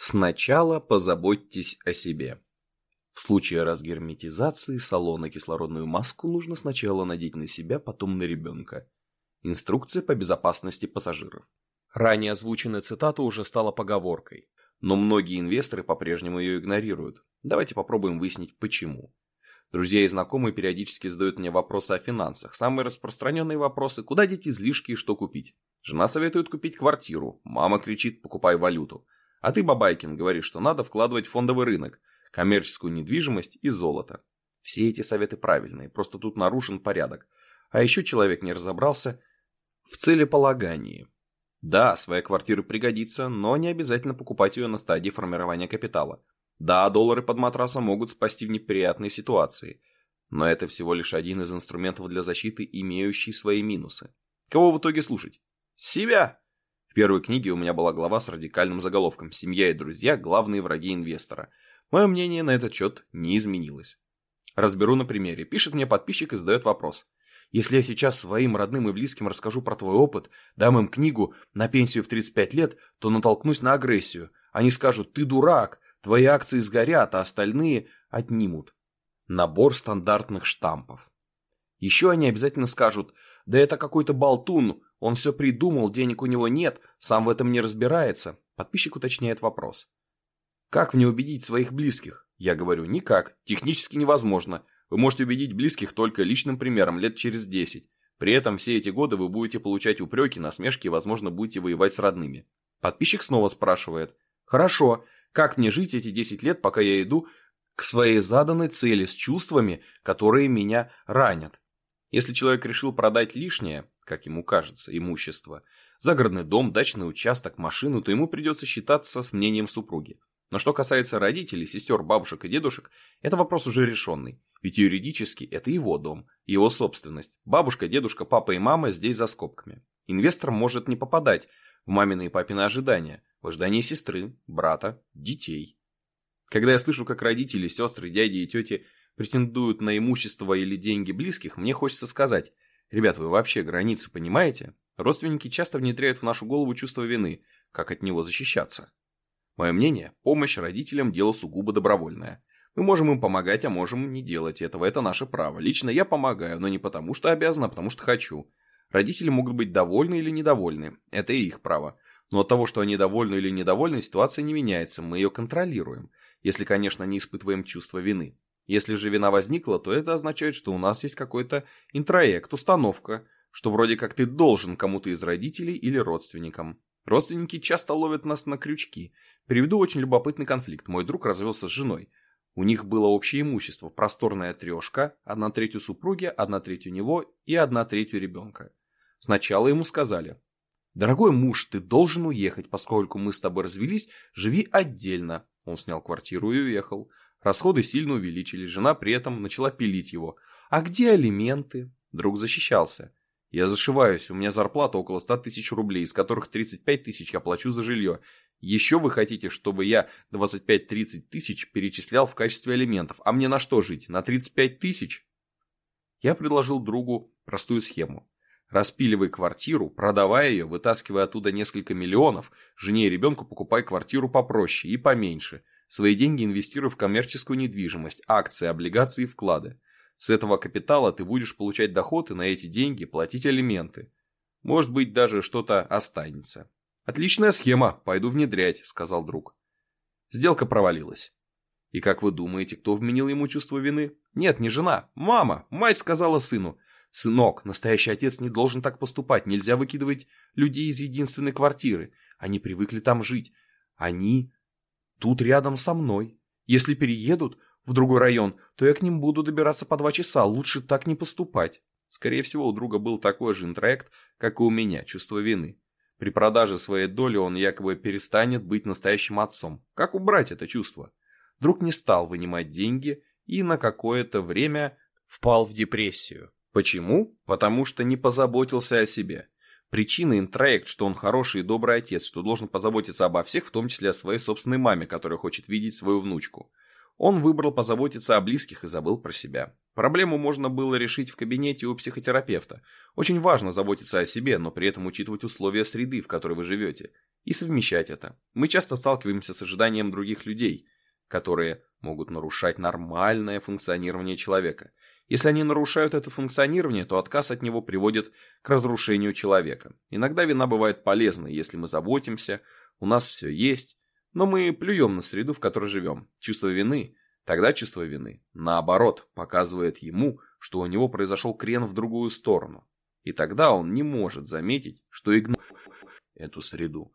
Сначала позаботьтесь о себе. В случае разгерметизации салона кислородную маску нужно сначала надеть на себя, потом на ребенка. Инструкция по безопасности пассажиров. Ранее озвученная цитата уже стала поговоркой, но многие инвесторы по-прежнему ее игнорируют. Давайте попробуем выяснить, почему. Друзья и знакомые периодически задают мне вопросы о финансах. Самые распространенные вопросы – куда деть излишки и что купить? Жена советует купить квартиру, мама кричит «покупай валюту». А ты, Бабайкин, говоришь, что надо вкладывать в фондовый рынок, коммерческую недвижимость и золото. Все эти советы правильные, просто тут нарушен порядок. А еще человек не разобрался в целеполагании. Да, своя квартира пригодится, но не обязательно покупать ее на стадии формирования капитала. Да, доллары под матрасом могут спасти в неприятной ситуации, но это всего лишь один из инструментов для защиты, имеющий свои минусы. Кого в итоге слушать? Себя! В первой книге у меня была глава с радикальным заголовком «Семья и друзья – главные враги инвестора». Мое мнение на этот счет не изменилось. Разберу на примере. Пишет мне подписчик и задает вопрос. Если я сейчас своим родным и близким расскажу про твой опыт, дам им книгу на пенсию в 35 лет, то натолкнусь на агрессию. Они скажут «ты дурак», Твои акции сгорят, а остальные отнимут. Набор стандартных штампов. Еще они обязательно скажут, да это какой-то болтун, он все придумал, денег у него нет, сам в этом не разбирается. Подписчик уточняет вопрос. Как мне убедить своих близких? Я говорю, никак, технически невозможно. Вы можете убедить близких только личным примером лет через 10. При этом все эти годы вы будете получать упреки, насмешки и, возможно, будете воевать с родными. Подписчик снова спрашивает. Хорошо, как мне жить эти 10 лет, пока я иду к своей заданной цели с чувствами, которые меня ранят? Если человек решил продать лишнее, как ему кажется, имущество, загородный дом, дачный участок, машину, то ему придется считаться с мнением супруги. Но что касается родителей, сестер, бабушек и дедушек, это вопрос уже решенный. Ведь юридически это его дом, его собственность. Бабушка, дедушка, папа и мама здесь за скобками. Инвестор может не попадать в мамины и папины ожидания, в ожидании сестры, брата, детей. Когда я слышу, как родители, сестры, дяди и тети претендуют на имущество или деньги близких, мне хочется сказать, ребят, вы вообще границы понимаете? Родственники часто внедряют в нашу голову чувство вины, как от него защищаться. Мое мнение, помощь родителям – дело сугубо добровольное. Мы можем им помогать, а можем не делать этого, это наше право. Лично я помогаю, но не потому что обязан, а потому что хочу. Родители могут быть довольны или недовольны, это и их право. Но от того, что они довольны или недовольны, ситуация не меняется, мы ее контролируем. Если, конечно, не испытываем чувство вины. Если же вина возникла, то это означает, что у нас есть какой-то интроект, установка, что вроде как ты должен кому-то из родителей или родственникам. Родственники часто ловят нас на крючки. Приведу очень любопытный конфликт. Мой друг развелся с женой. У них было общее имущество, просторная трешка, одна треть у супруги, одна треть у него и одна треть у ребенка. Сначала ему сказали, «Дорогой муж, ты должен уехать, поскольку мы с тобой развелись, живи отдельно». Он снял квартиру и уехал. Расходы сильно увеличились, жена при этом начала пилить его. «А где алименты?» Друг защищался. «Я зашиваюсь, у меня зарплата около 100 тысяч рублей, из которых 35 тысяч я плачу за жилье. Еще вы хотите, чтобы я 25-30 тысяч перечислял в качестве алиментов, а мне на что жить? На 35 тысяч?» Я предложил другу простую схему. Распиливай квартиру, продавая ее, вытаскивая оттуда несколько миллионов, жене и ребенку покупай квартиру попроще и поменьше. Свои деньги инвестируй в коммерческую недвижимость, акции, облигации и вклады. С этого капитала ты будешь получать доход и на эти деньги платить алименты. Может быть, даже что-то останется. «Отличная схема, пойду внедрять», — сказал друг. Сделка провалилась. И как вы думаете, кто вменил ему чувство вины? Нет, не жена, мама. Мать сказала сыну – «Сынок, настоящий отец не должен так поступать. Нельзя выкидывать людей из единственной квартиры. Они привыкли там жить. Они тут рядом со мной. Если переедут в другой район, то я к ним буду добираться по два часа. Лучше так не поступать». Скорее всего, у друга был такой же интроект, как и у меня, чувство вины. При продаже своей доли он якобы перестанет быть настоящим отцом. Как убрать это чувство? Друг не стал вынимать деньги и на какое-то время впал в депрессию. Почему? Потому что не позаботился о себе. Причина интроект, что он хороший и добрый отец, что должен позаботиться обо всех, в том числе о своей собственной маме, которая хочет видеть свою внучку. Он выбрал позаботиться о близких и забыл про себя. Проблему можно было решить в кабинете у психотерапевта. Очень важно заботиться о себе, но при этом учитывать условия среды, в которой вы живете, и совмещать это. Мы часто сталкиваемся с ожиданием других людей, которые могут нарушать нормальное функционирование человека. Если они нарушают это функционирование, то отказ от него приводит к разрушению человека. Иногда вина бывает полезной, если мы заботимся, у нас все есть, но мы плюем на среду, в которой живем. Чувство вины, тогда чувство вины, наоборот, показывает ему, что у него произошел крен в другую сторону. И тогда он не может заметить, что игнорирует эту среду.